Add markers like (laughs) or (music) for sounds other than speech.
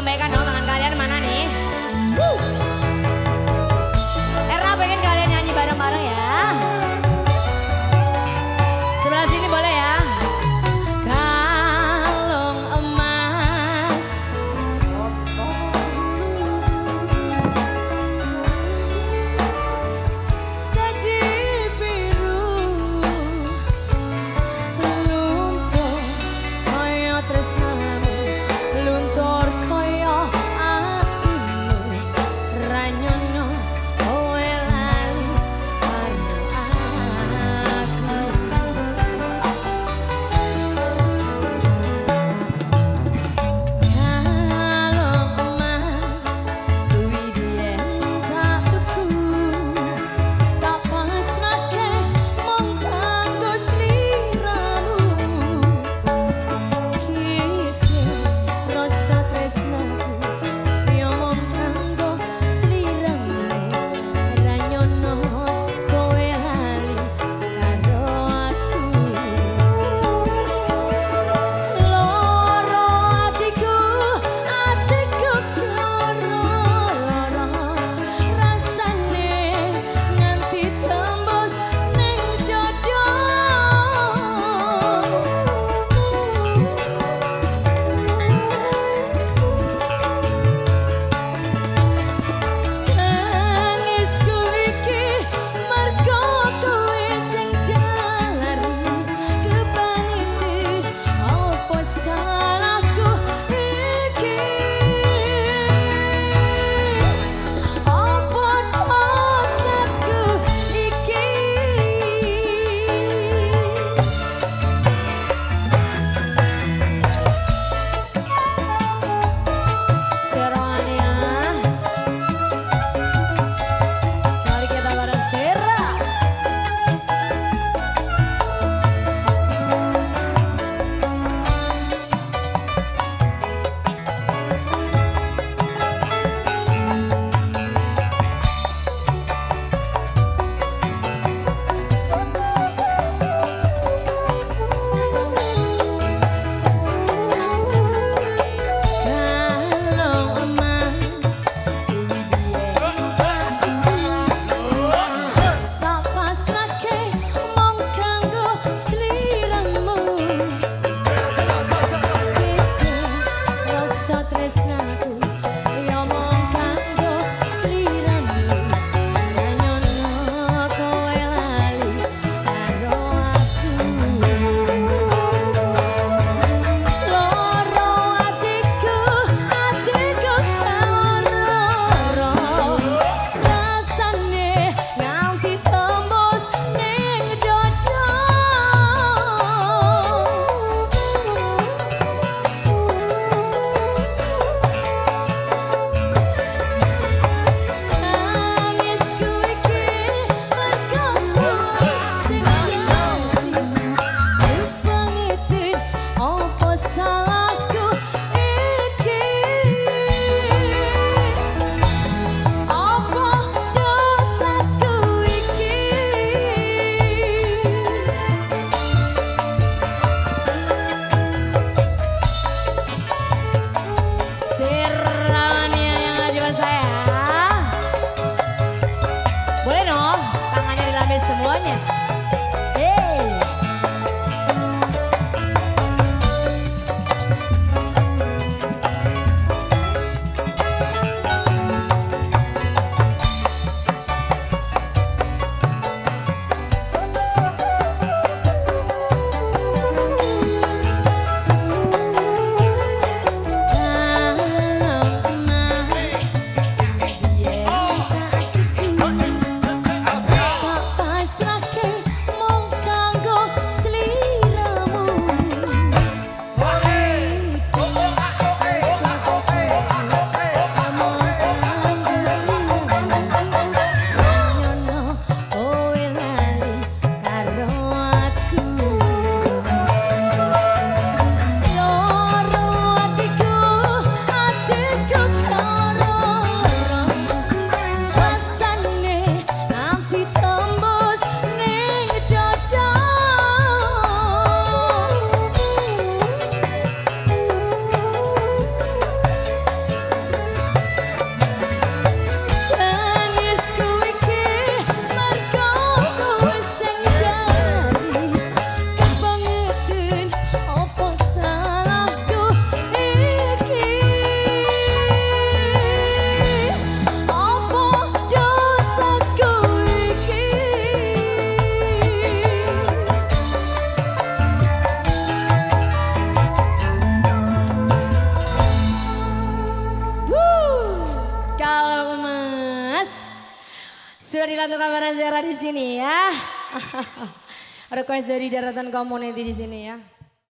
lambaikan dong tangan kalian mana nih? Kalau Mas sudah dilakukan kamera Zera di sini ya. (laughs) Request dari daratan community di sini ya.